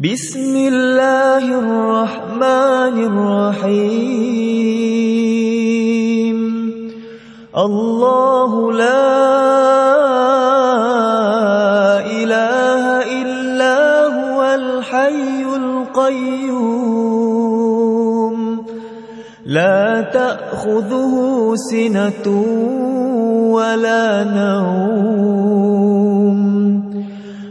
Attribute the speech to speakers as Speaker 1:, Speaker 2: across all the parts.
Speaker 1: بسم الله الرحمن الرحيم الله لا إله إلا هو الحي القيوم لا تأخذه سنة ولا نوم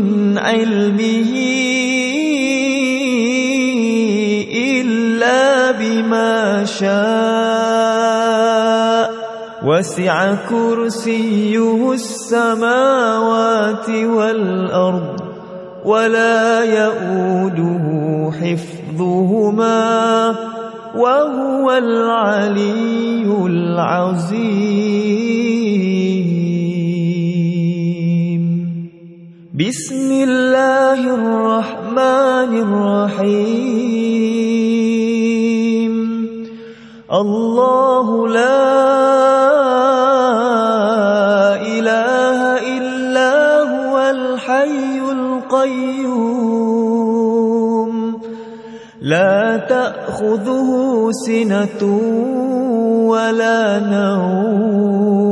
Speaker 1: من علمه إلا بما شاء. وسع كرسيه السماوات والأرض ولا يؤوده حفظهما وهو العلي العظيم. بسم الله الرحمن الرحيم. الله لا إله إلا هو الحي القيوم. لا تأخذه سنة ولا نوم.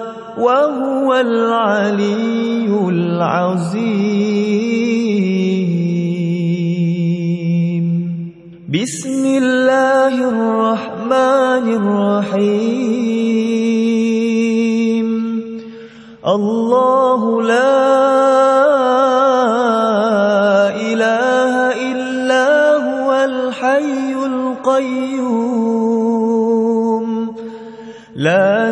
Speaker 1: وهو العلي العظيم. بسم الله الرحمن الرحيم. الله لا إله إلا هو الحي القيوم. لا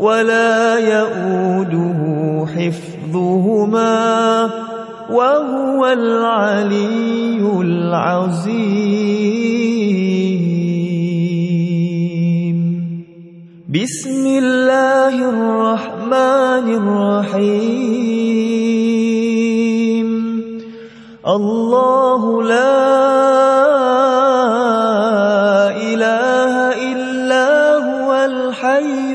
Speaker 1: ولا يؤوده حفظهما وهو العلي العظيم. بسم الله الرحمن الرحيم. الله لا إله إلا هو الحي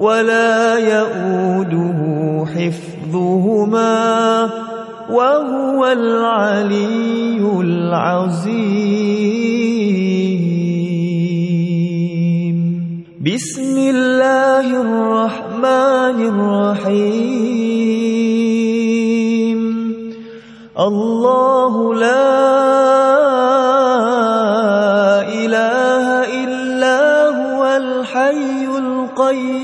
Speaker 1: ولا يؤوده حفظهما وهو العلي العظيم. بسم الله الرحمن الرحيم. الله لا إله إلا هو الحي القيوم.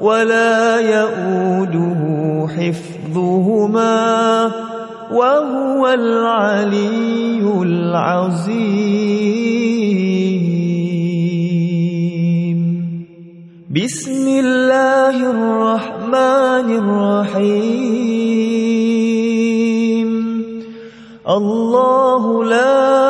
Speaker 1: ولا يؤوده حفظهما وهو العلي العظيم. بسم الله الرحمن الرحيم. الله لا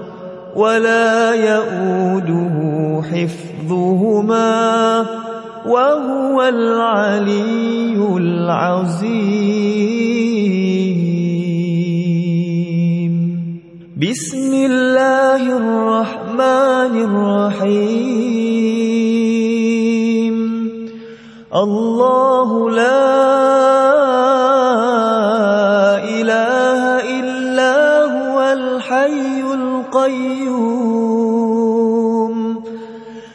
Speaker 1: ولا يؤوده حفظهما وهو العلي العظيم. بسم الله الرحمن الرحيم. الله لا إله إلا هو الحي القيوم.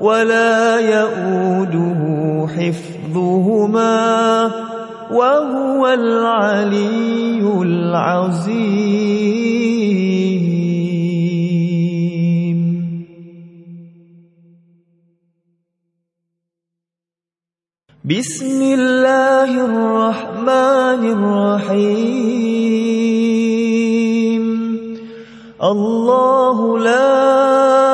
Speaker 1: ولا يؤوده حفظهما وهو العلي العظيم. بسم الله الرحمن الرحيم. الله لا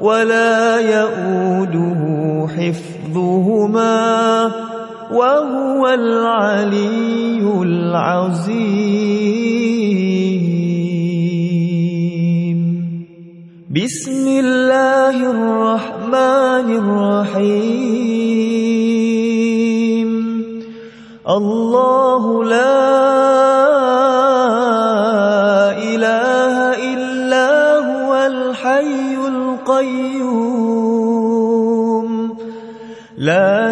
Speaker 1: ولا يؤوده حفظهما وهو العلي العظيم. بسم الله الرحمن الرحيم. الله لا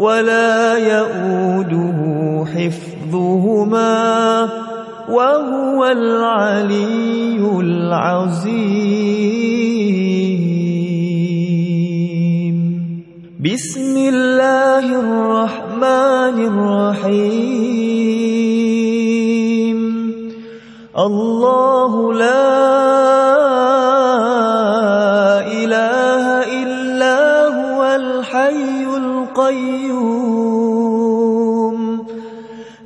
Speaker 1: ولا يؤوده حفظهما وهو العلي العظيم. بسم الله الرحمن الرحيم. الله لا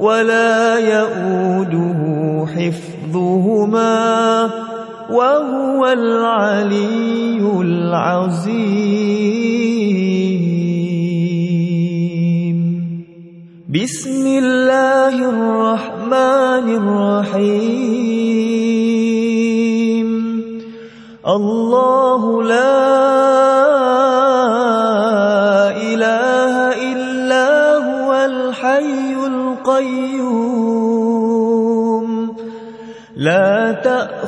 Speaker 1: ولا يؤوده حفظهما وهو العلي العظيم. بسم الله الرحمن الرحيم. الله لا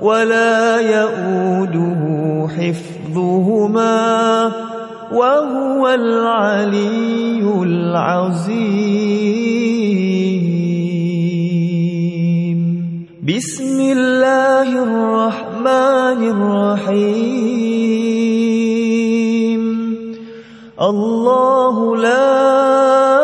Speaker 1: ولا يؤوده حفظهما وهو العلي العظيم. بسم الله الرحمن الرحيم. الله لا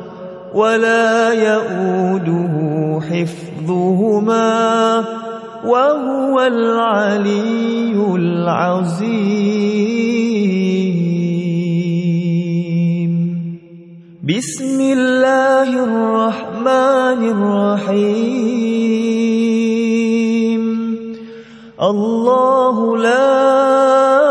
Speaker 1: ولا يؤوده حفظهما وهو العلي العظيم. بسم الله الرحمن الرحيم. الله لا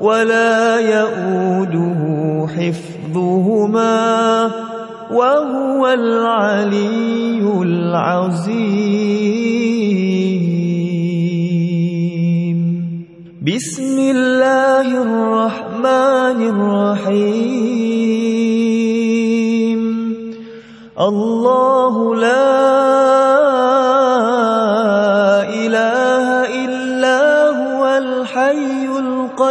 Speaker 1: ولا يؤوده حفظهما وهو العلي العظيم. بسم الله الرحمن الرحيم. الله لا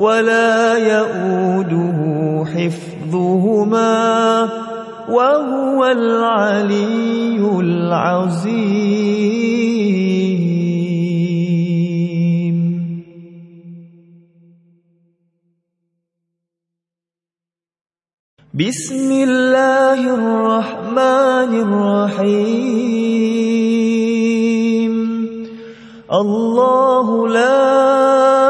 Speaker 1: ولا يؤوده حفظهما وهو العلي العظيم. بسم الله الرحمن الرحيم الله لا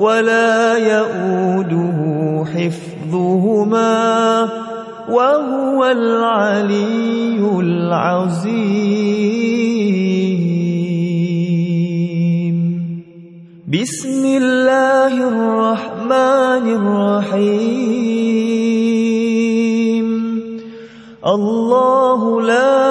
Speaker 1: ولا يؤوده حفظهما وهو العلي العظيم. بسم الله الرحمن الرحيم. الله لا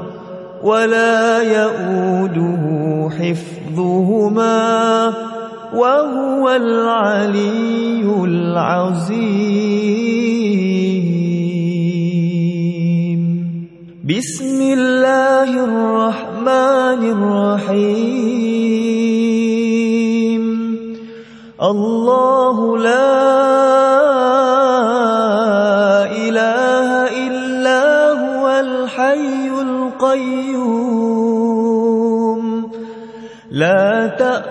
Speaker 1: ولا يؤوده حفظهما وهو العلي العظيم. بسم الله الرحمن الرحيم. الله لا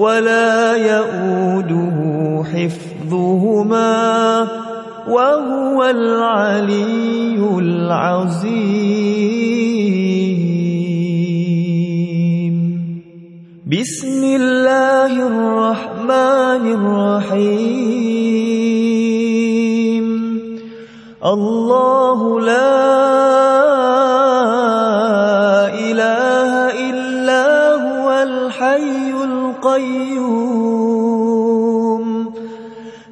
Speaker 1: ولا يؤوده حفظهما وهو العلي العظيم. بسم الله الرحمن الرحيم. الله لا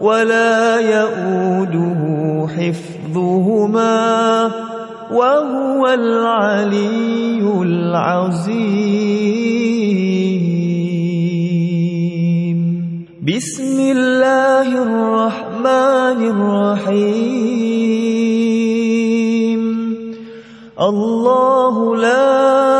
Speaker 1: ولا يؤوده حفظهما وهو العلي العظيم. بسم الله الرحمن الرحيم. الله لا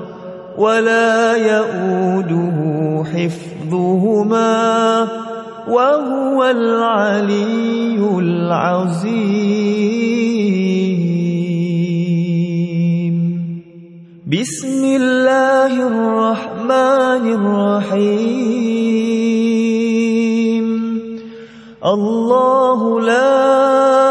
Speaker 1: ولا يؤوده حفظهما وهو العلي العظيم. بسم الله الرحمن الرحيم. الله لا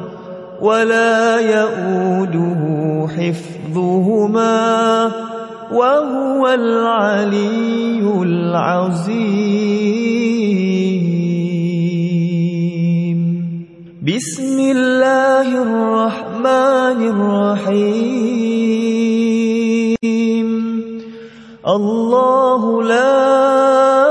Speaker 1: ولا يؤوده حفظهما وهو العلي العظيم. بسم الله الرحمن الرحيم. الله لا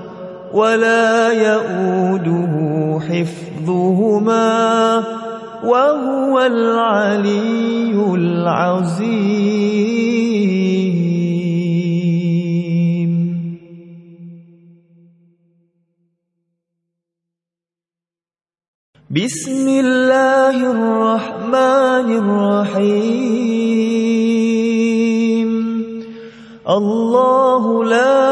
Speaker 1: ولا يؤوده حفظهما وهو العلي العظيم. بسم الله الرحمن الرحيم الله لا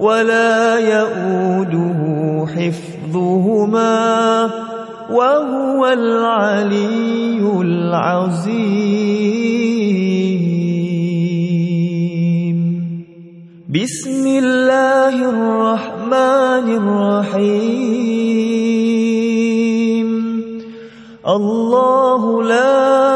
Speaker 1: ولا يؤوده حفظهما وهو العلي العظيم. بسم الله الرحمن الرحيم. الله لا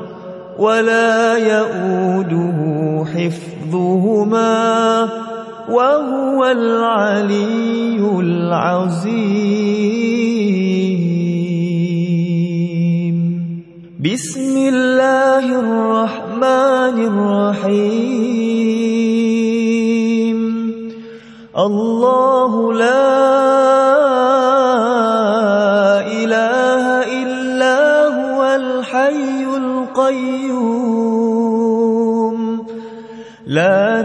Speaker 1: ولا يؤوده حفظهما وهو العلي العظيم. بسم الله الرحمن الرحيم. الله لا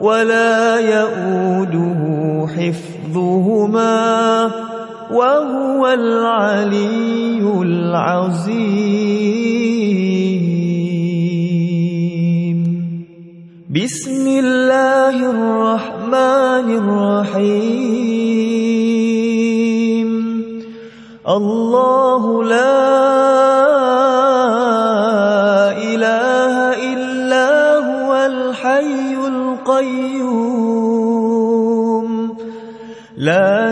Speaker 1: ولا يؤوده حفظهما وهو العلي العظيم. بسم الله الرحمن الرحيم. الله لا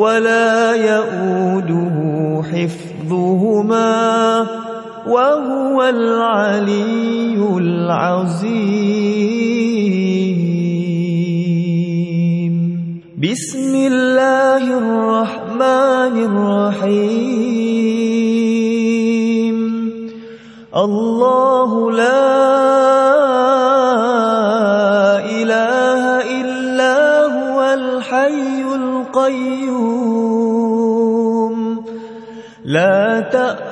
Speaker 1: ولا يؤوده حفظهما وهو العلي العظيم. بسم الله الرحمن الرحيم. الله لا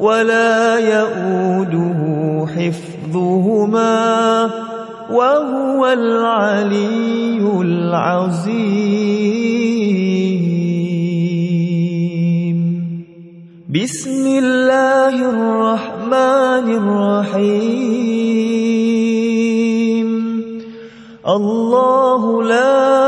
Speaker 1: ولا يؤوده حفظهما وهو العلي العظيم. بسم الله الرحمن الرحيم. الله لا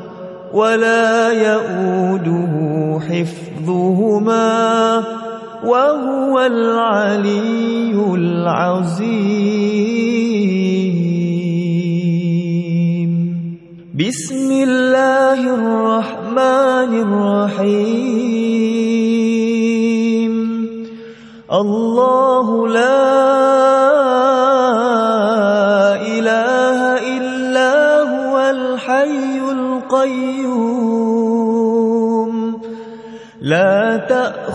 Speaker 1: ولا يؤوده حفظهما وهو العلي العظيم. بسم الله الرحمن الرحيم. الله لا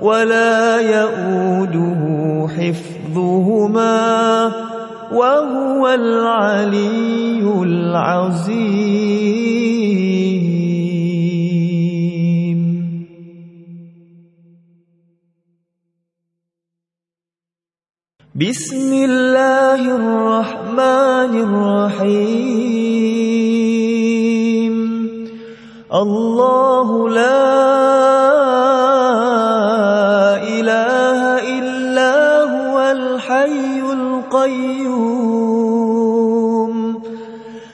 Speaker 1: ولا يؤوده حفظهما وهو العلي العظيم. بسم الله الرحمن الرحيم. الله لا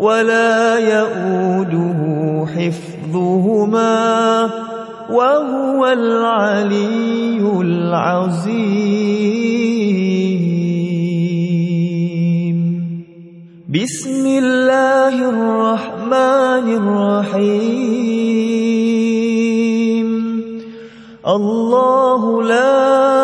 Speaker 1: ولا يؤوده حفظهما وهو العلي العظيم. بسم الله الرحمن الرحيم. الله لا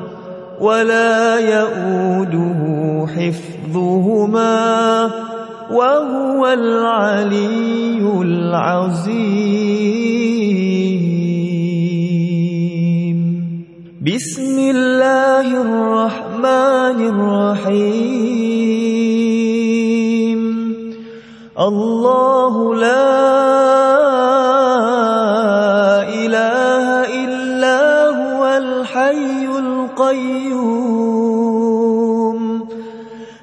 Speaker 1: ولا يؤوده حفظهما وهو العلي العظيم. بسم الله الرحمن الرحيم. الله لا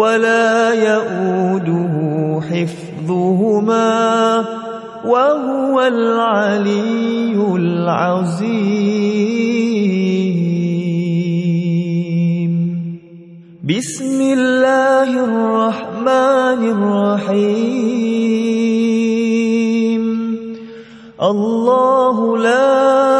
Speaker 1: ولا يؤوده حفظهما وهو العلي العظيم. بسم الله الرحمن الرحيم. الله لا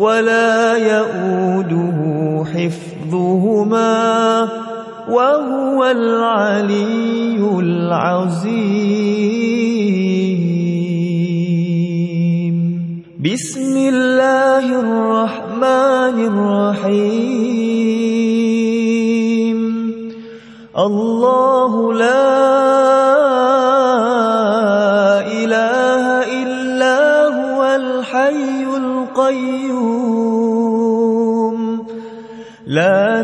Speaker 1: ولا يؤوده حفظهما وهو العلي العظيم. بسم الله الرحمن الرحيم. الله لا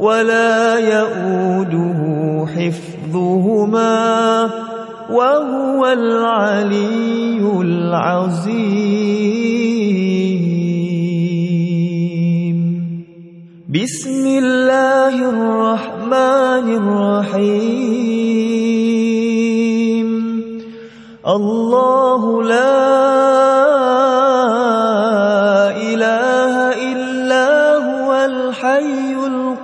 Speaker 1: ولا يؤوده حفظهما وهو العلي العظيم. بسم الله الرحمن الرحيم. الله لا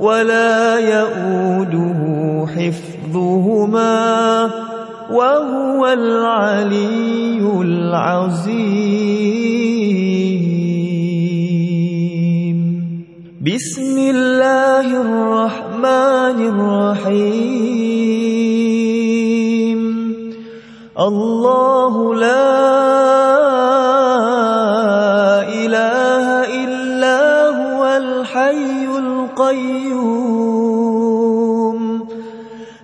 Speaker 1: ولا يؤوده حفظهما وهو العلي العظيم. بسم الله الرحمن الرحيم. الله لا القيوم.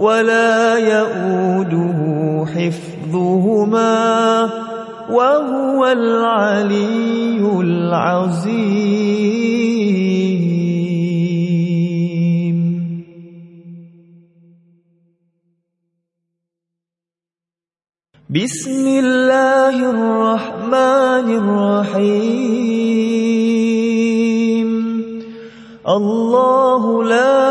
Speaker 1: ولا يؤوده حفظهما وهو العلي العظيم. بسم الله الرحمن الرحيم. الله لا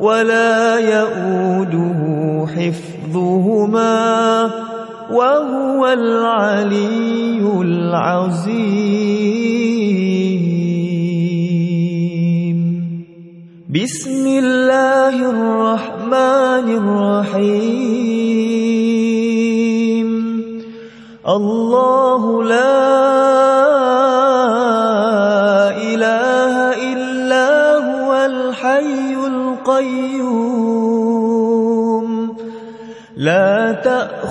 Speaker 1: ولا يؤوده حفظهما وهو العلي العظيم. بسم الله الرحمن الرحيم. الله لا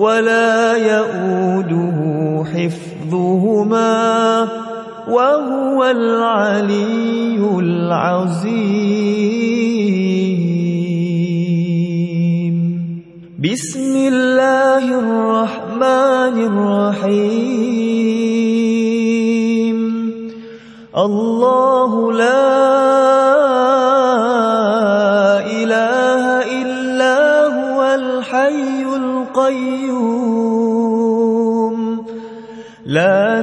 Speaker 1: ولا يؤوده حفظهما وهو العلي العظيم. بسم الله الرحمن الرحيم. الله لا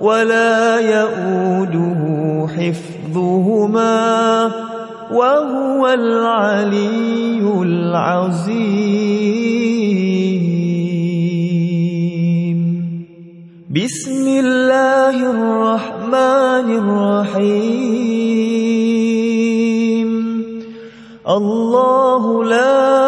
Speaker 1: ولا يؤوده حفظهما وهو العلي العظيم. بسم الله الرحمن الرحيم. الله لا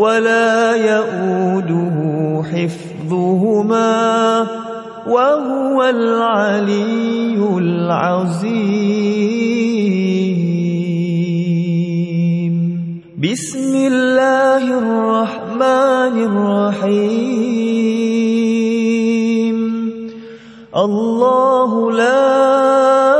Speaker 1: ولا يؤوده حفظهما وهو العلي العظيم. بسم الله الرحمن الرحيم. الله لا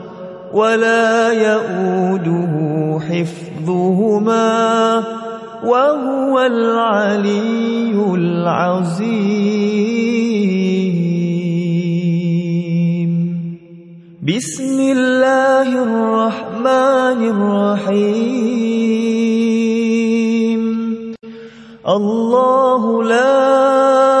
Speaker 1: ولا يؤوده حفظهما وهو العلي العظيم. بسم الله الرحمن الرحيم. الله لا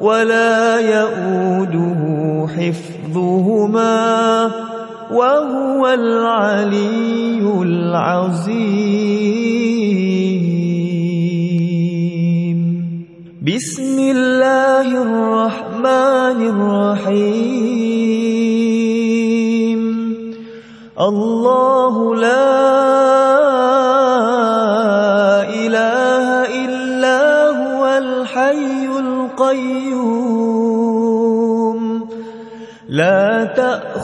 Speaker 1: ولا يؤوده حفظهما وهو العلي العظيم. بسم الله الرحمن الرحيم. الله لا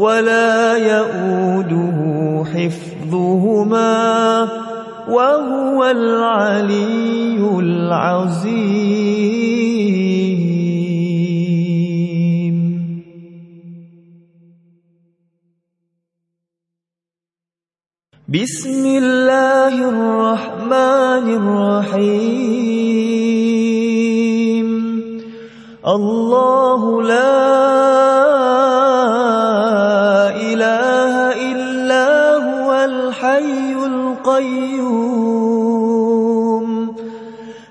Speaker 1: ولا يؤوده حفظهما وهو العلي العظيم. بسم الله الرحمن الرحيم. الله لا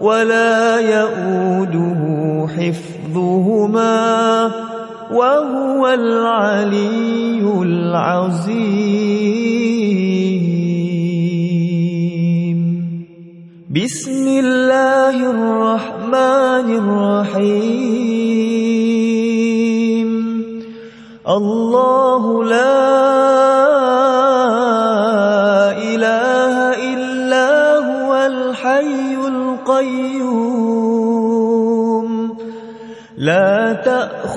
Speaker 1: ولا يؤوده حفظهما وهو العلي العظيم. بسم الله الرحمن الرحيم. الله لا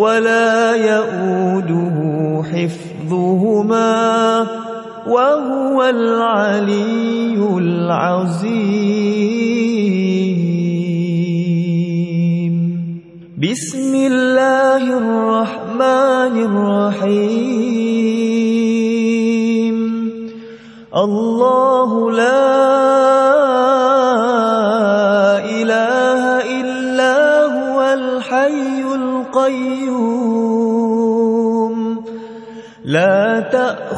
Speaker 1: ولا يؤوده حفظهما وهو العلي العظيم. بسم الله الرحمن الرحيم. الله لا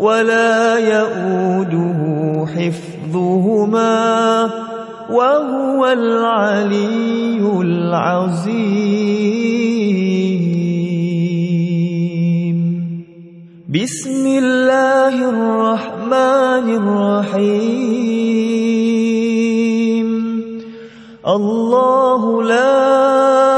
Speaker 1: ولا يؤوده حفظهما وهو العلي العظيم. بسم الله الرحمن الرحيم. الله لا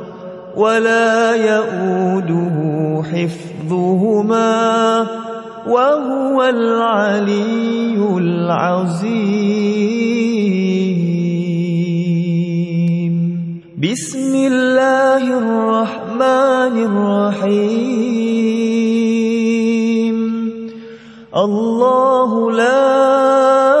Speaker 1: ولا يؤوده حفظهما وهو العلي العظيم. بسم الله الرحمن الرحيم. الله لا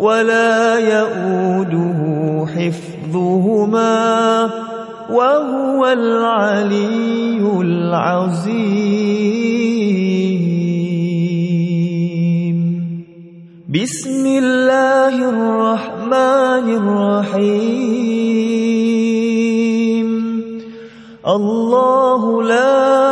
Speaker 1: ولا يؤوده حفظهما وهو العلي العظيم. بسم الله الرحمن الرحيم. الله لا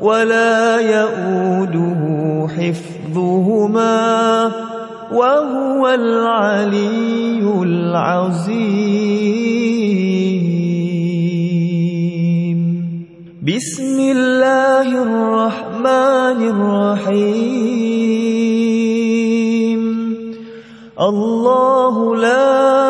Speaker 1: ولا يؤوده حفظهما وهو العلي العظيم. بسم الله الرحمن الرحيم. الله لا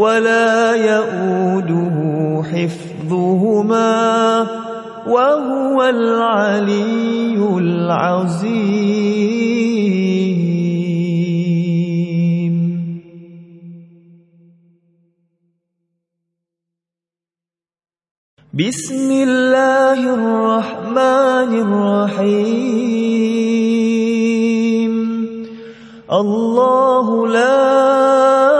Speaker 1: ولا يؤوده حفظهما وهو العلي العظيم. بسم الله الرحمن الرحيم الله لا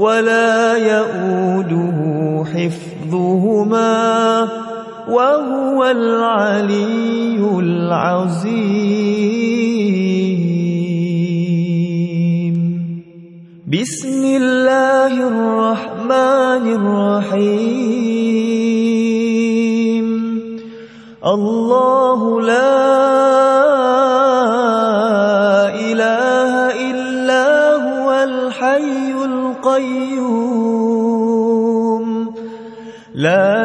Speaker 1: ولا يؤوده حفظهما وهو العلي العظيم. بسم الله الرحمن الرحيم. الله لا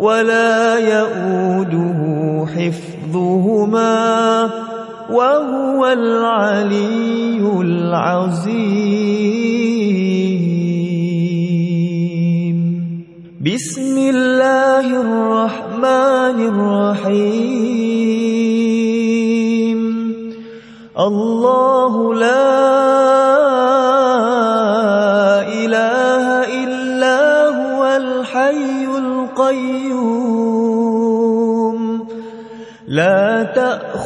Speaker 1: ولا يؤوده حفظهما وهو العلي العظيم. بسم الله الرحمن الرحيم. الله لا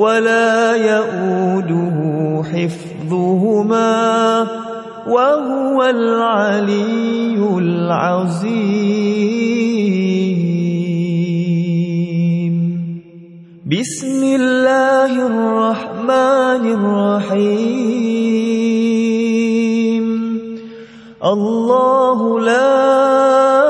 Speaker 1: ولا يؤوده حفظهما وهو العلي العظيم. بسم الله الرحمن الرحيم. الله لا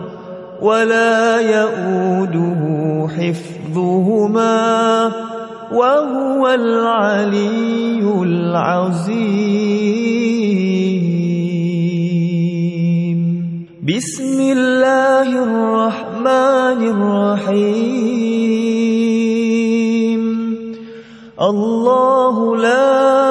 Speaker 1: ولا يؤوده حفظهما وهو العلي العظيم. بسم الله الرحمن الرحيم. الله لا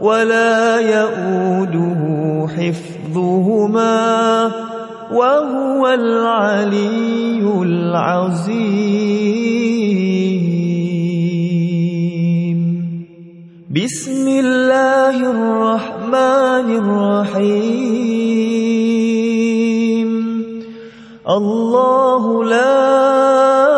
Speaker 1: ولا يؤوده حفظهما وهو العلي العظيم. بسم الله الرحمن الرحيم. الله لا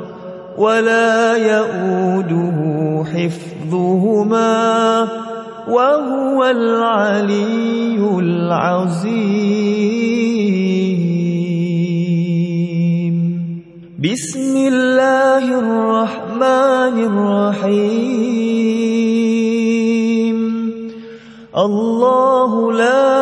Speaker 1: ولا يؤوده حفظهما وهو العلي العظيم. بسم الله الرحمن الرحيم. الله لا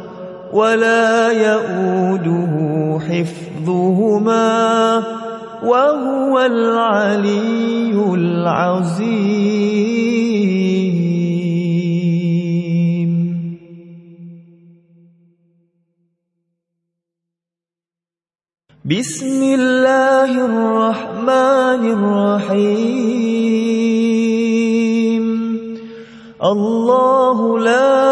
Speaker 1: ولا يؤوده حفظهما وهو العلي العظيم. بسم الله الرحمن الرحيم. الله لا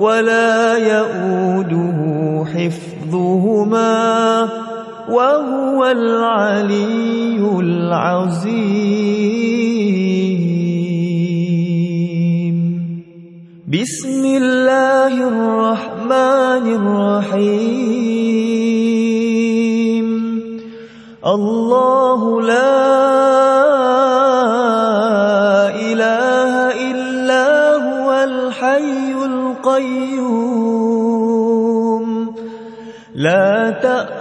Speaker 1: ولا يؤوده حفظهما وهو العلي العظيم. بسم الله الرحمن الرحيم. الله لا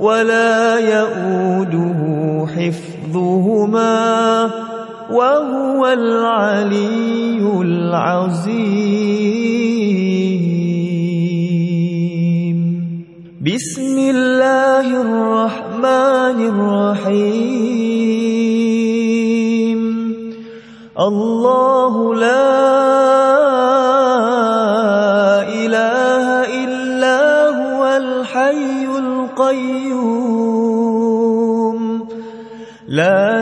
Speaker 1: ولا يؤوده حفظهما وهو العلي العظيم. بسم الله الرحمن الرحيم. الله لا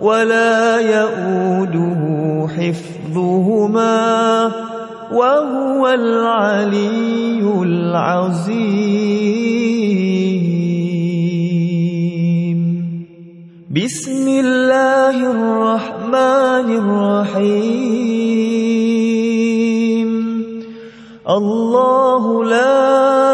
Speaker 1: ولا يؤوده حفظهما وهو العلي العظيم. بسم الله الرحمن الرحيم. الله لا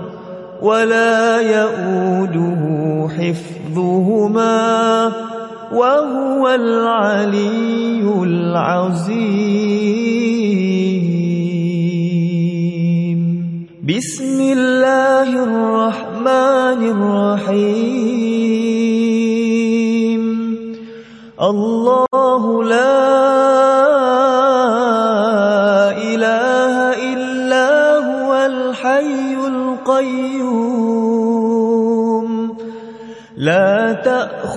Speaker 1: ولا يؤوده حفظهما وهو العلي العظيم. بسم الله الرحمن الرحيم. الله لا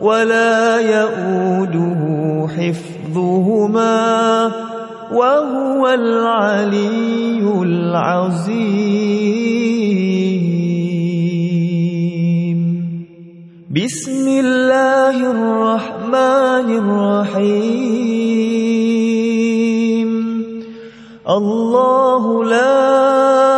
Speaker 1: ولا يؤوده حفظهما وهو العلي العظيم. بسم الله الرحمن الرحيم. الله لا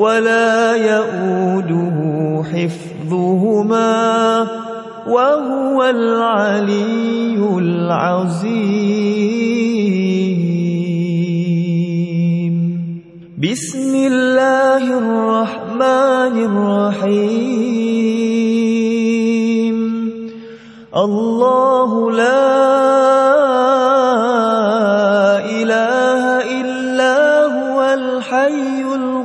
Speaker 1: ولا يؤوده حفظهما وهو العلي العظيم. بسم الله الرحمن الرحيم. الله لا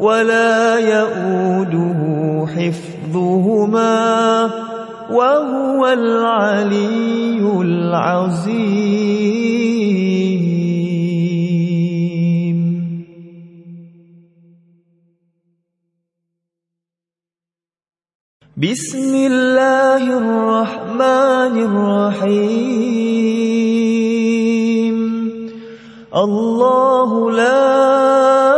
Speaker 1: ولا يؤوده حفظهما وهو العلي العظيم. بسم الله الرحمن الرحيم الله لا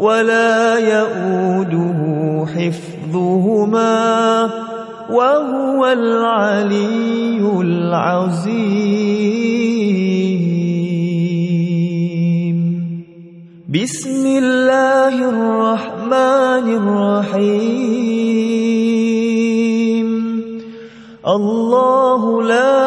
Speaker 1: ولا يؤوده حفظهما وهو العلي العظيم. بسم الله الرحمن الرحيم. الله لا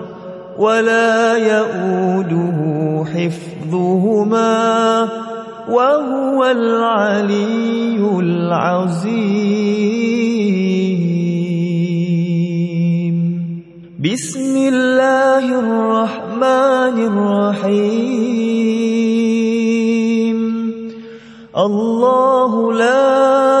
Speaker 1: ولا يؤوده حفظهما وهو العلي العظيم. بسم الله الرحمن الرحيم. الله لا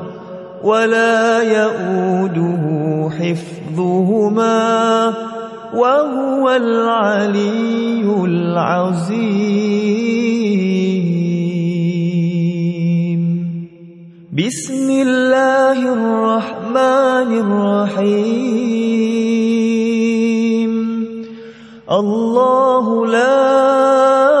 Speaker 1: ولا يؤوده حفظهما وهو العلي العظيم. بسم الله الرحمن الرحيم. الله لا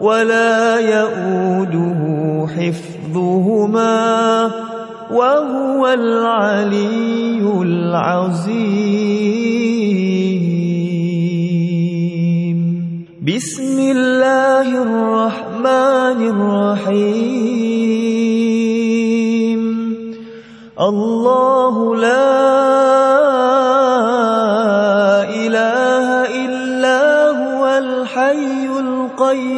Speaker 1: ولا يؤوده حفظهما وهو العلي العظيم. بسم الله الرحمن الرحيم. الله لا إله إلا هو الحي القيوم.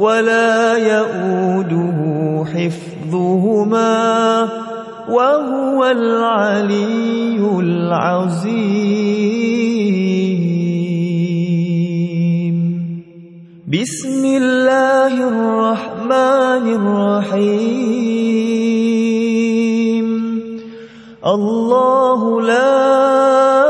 Speaker 1: ولا يؤوده حفظهما وهو العلي العظيم. بسم الله الرحمن الرحيم. الله لا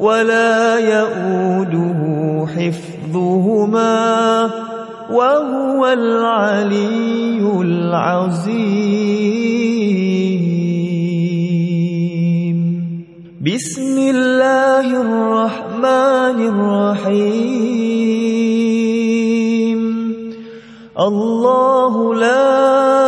Speaker 1: ولا يؤوده حفظهما وهو العلي العظيم. بسم الله الرحمن الرحيم. الله لا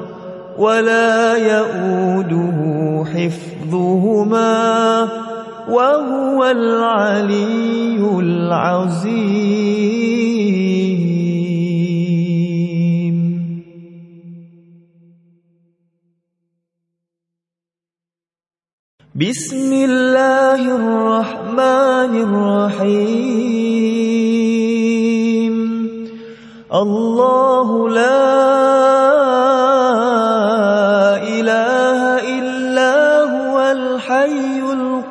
Speaker 1: ولا يؤوده حفظهما وهو العلي العظيم. بسم الله الرحمن الرحيم الله لا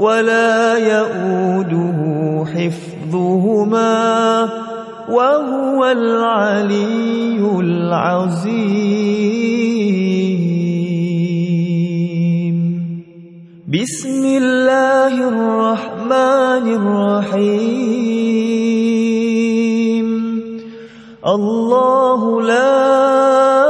Speaker 1: ولا يؤوده حفظهما وهو العلي العظيم. بسم الله الرحمن الرحيم. الله لا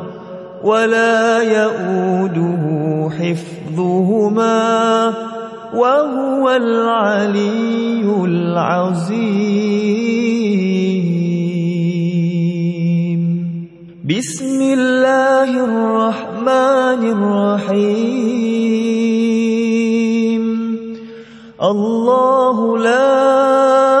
Speaker 1: ولا يؤوده حفظهما وهو العلي العظيم. بسم الله الرحمن الرحيم. الله لا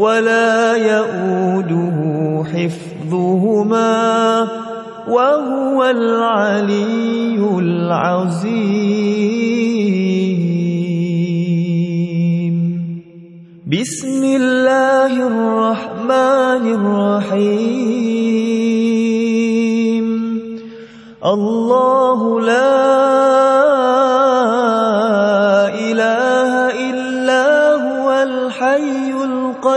Speaker 1: ولا يؤوده حفظهما وهو العلي العظيم. بسم الله الرحمن الرحيم. الله لا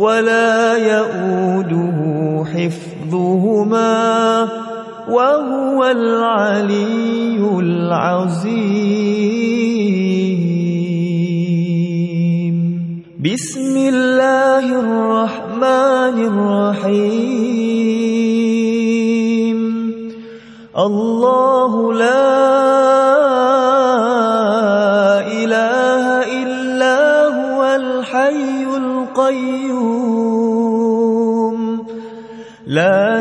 Speaker 1: ولا يؤوده حفظهما وهو العلي العظيم. بسم الله الرحمن الرحيم. الله لا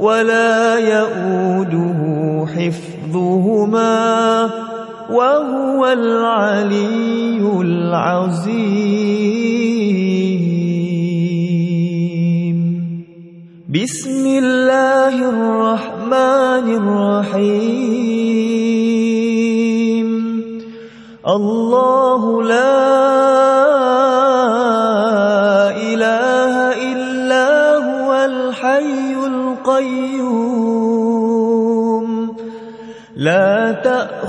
Speaker 1: ولا يؤوده حفظهما وهو العلي العظيم. بسم الله الرحمن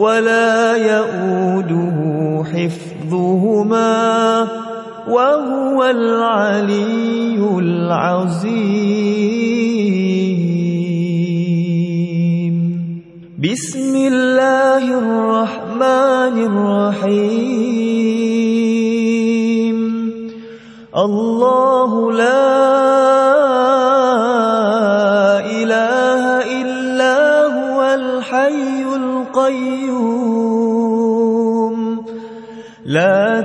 Speaker 1: ولا يؤوده حفظهما وهو العلي العظيم. بسم الله الرحمن الرحيم. الله لا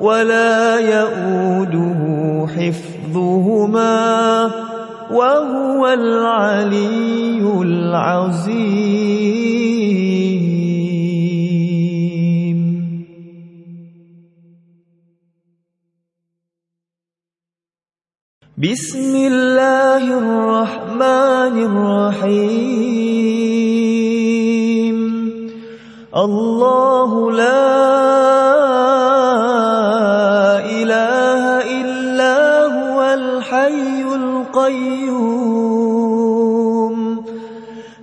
Speaker 1: ولا يؤوده حفظهما وهو العلي العظيم. بسم الله الرحمن الرحيم الله لا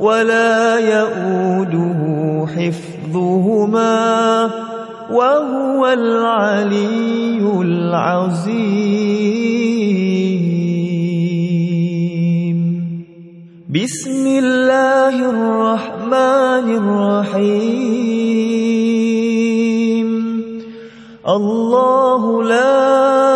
Speaker 1: ولا يؤوده حفظهما وهو العلي العظيم. بسم الله الرحمن الرحيم. الله لا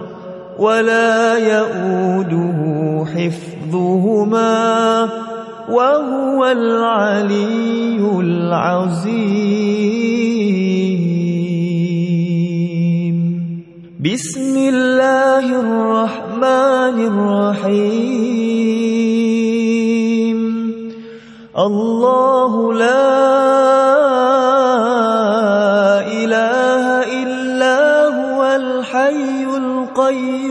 Speaker 1: ولا يؤوده حفظهما وهو العلي العظيم. بسم الله الرحمن الرحيم. الله لا إله إلا هو الحي القيوم.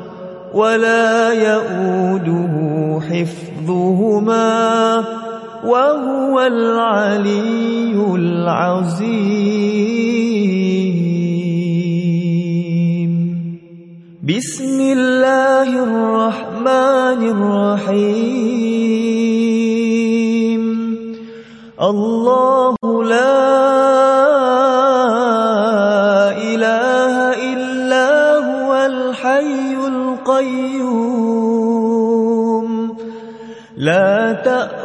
Speaker 1: ولا يؤوده حفظهما وهو العلي العظيم. بسم الله الرحمن الرحيم. الله لا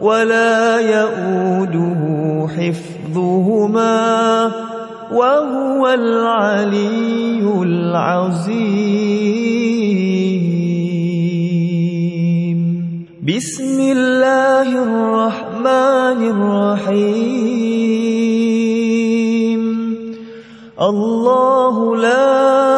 Speaker 1: ولا يؤوده حفظهما وهو العلي العظيم. بسم الله الرحمن الرحيم. الله لا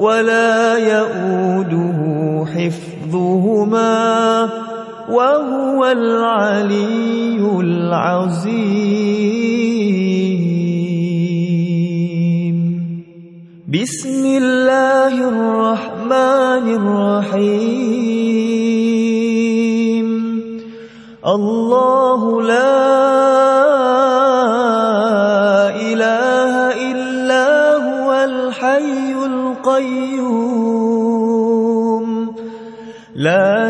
Speaker 1: ولا يؤوده حفظهما وهو العلي العظيم. بسم الله الرحمن الرحيم. الله لا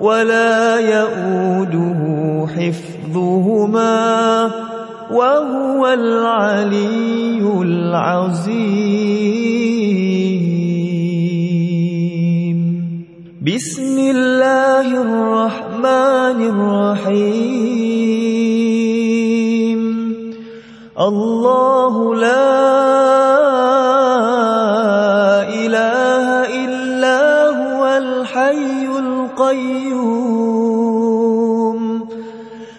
Speaker 1: ولا يؤوده حفظهما وهو العلي العظيم. بسم الله الرحمن الرحيم. الله لا إله إلا هو الحي القيوم.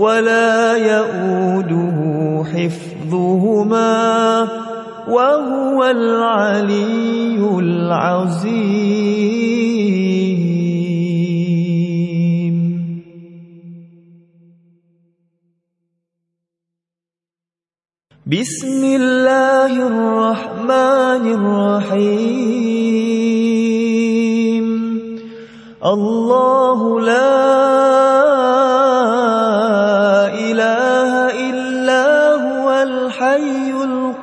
Speaker 1: ولا يؤوده حفظهما وهو العلي العظيم. بسم الله الرحمن الرحيم. الله لا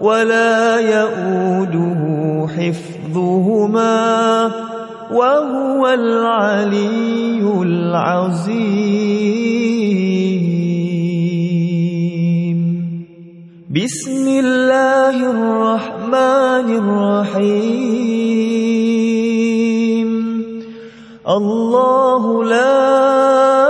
Speaker 1: ولا يؤوده حفظهما وهو العلي العظيم. بسم الله الرحمن الرحيم. الله لا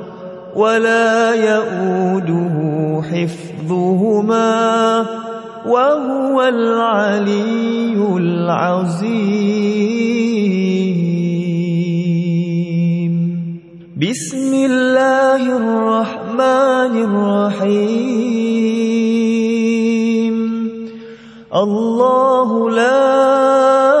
Speaker 1: ولا يؤوده حفظهما وهو العلي العظيم. بسم الله الرحمن الرحيم. الله لا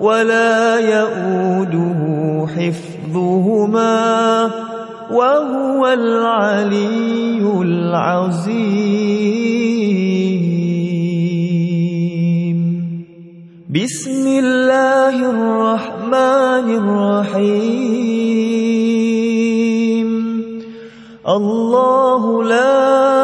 Speaker 1: ولا يؤوده حفظهما وهو العلي العظيم. بسم الله الرحمن الرحيم. الله لا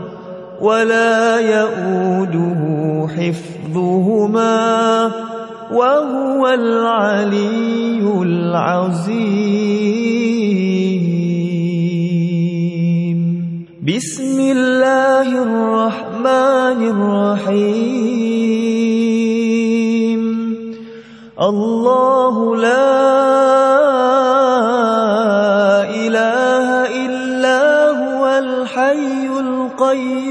Speaker 1: ولا يؤوده حفظهما وهو العلي العظيم. بسم الله الرحمن الرحيم. الله لا إله إلا هو الحي القيوم.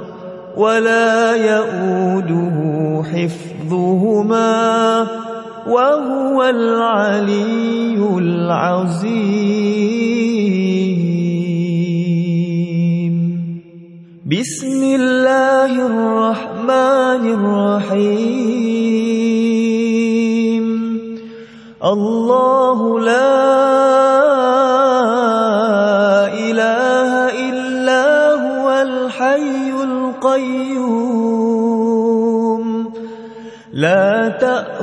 Speaker 1: ولا يؤوده حفظهما وهو العلي العظيم. بسم الله الرحمن الرحيم. الله لا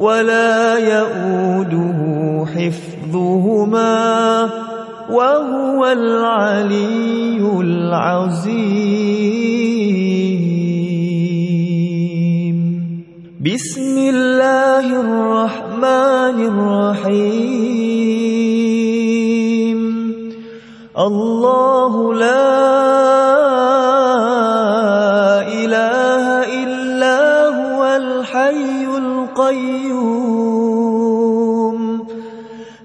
Speaker 1: ولا يؤوده حفظهما وهو العلي العظيم. بسم الله الرحمن الرحيم. الله لا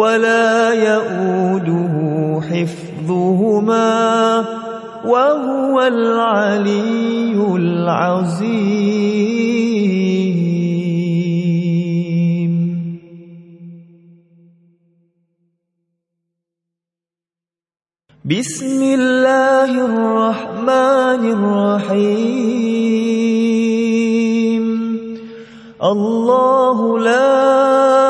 Speaker 1: ولا يؤوده حفظهما وهو العلي العظيم. بسم الله الرحمن الرحيم الله لا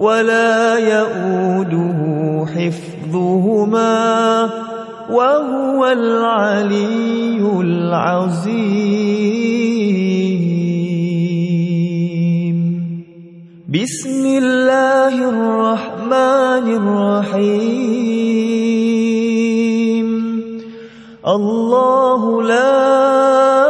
Speaker 1: ولا يؤوده حفظهما وهو العلي العظيم. بسم الله الرحمن الرحيم. الله لا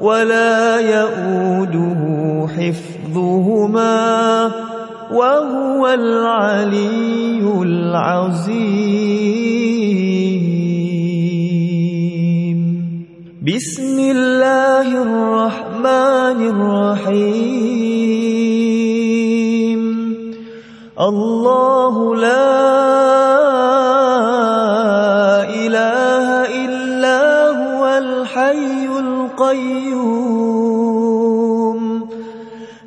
Speaker 1: ولا يؤوده حفظهما وهو العلي العظيم. بسم الله الرحمن الرحيم. الله لا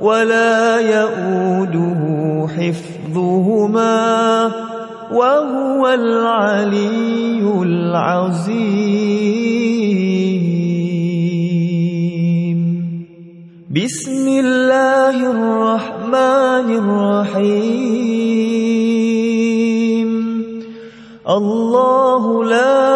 Speaker 1: ولا يؤوده حفظهما وهو العلي العظيم. بسم الله الرحمن الرحيم. الله لا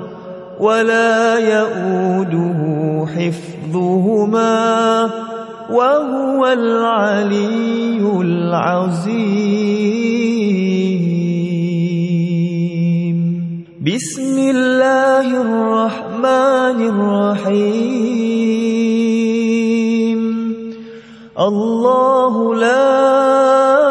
Speaker 1: ولا يؤوده حفظهما وهو العلي العظيم. بسم الله الرحمن الرحيم. الله لا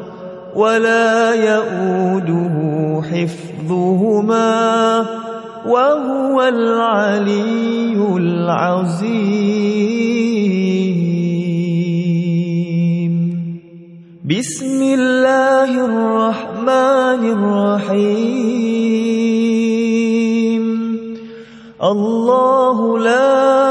Speaker 1: ولا يؤوده حفظهما وهو العلي العظيم. بسم الله الرحمن الرحيم. الله لا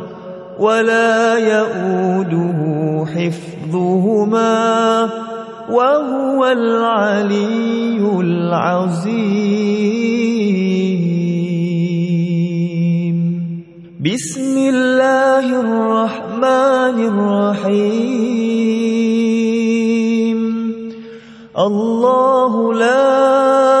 Speaker 1: ولا يؤوده حفظهما وهو العلي العظيم. بسم الله الرحمن الرحيم. الله لا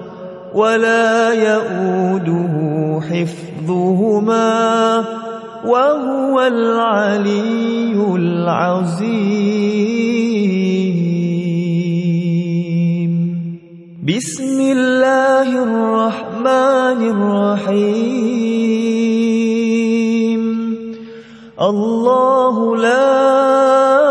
Speaker 1: ولا يؤوده حفظهما وهو العلي العظيم. بسم الله الرحمن الرحيم. الله لا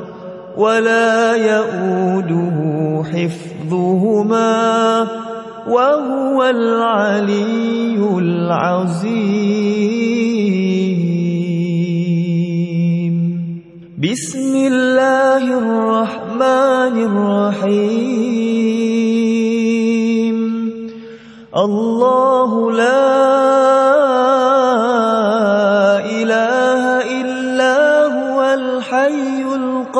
Speaker 1: ولا يؤوده حفظهما وهو العلي العظيم. بسم الله الرحمن الرحيم. الله لا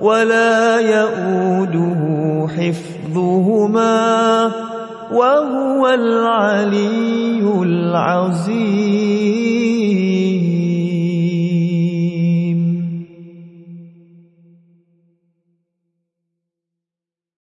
Speaker 1: ولا يؤوده حفظهما وهو العلي العظيم.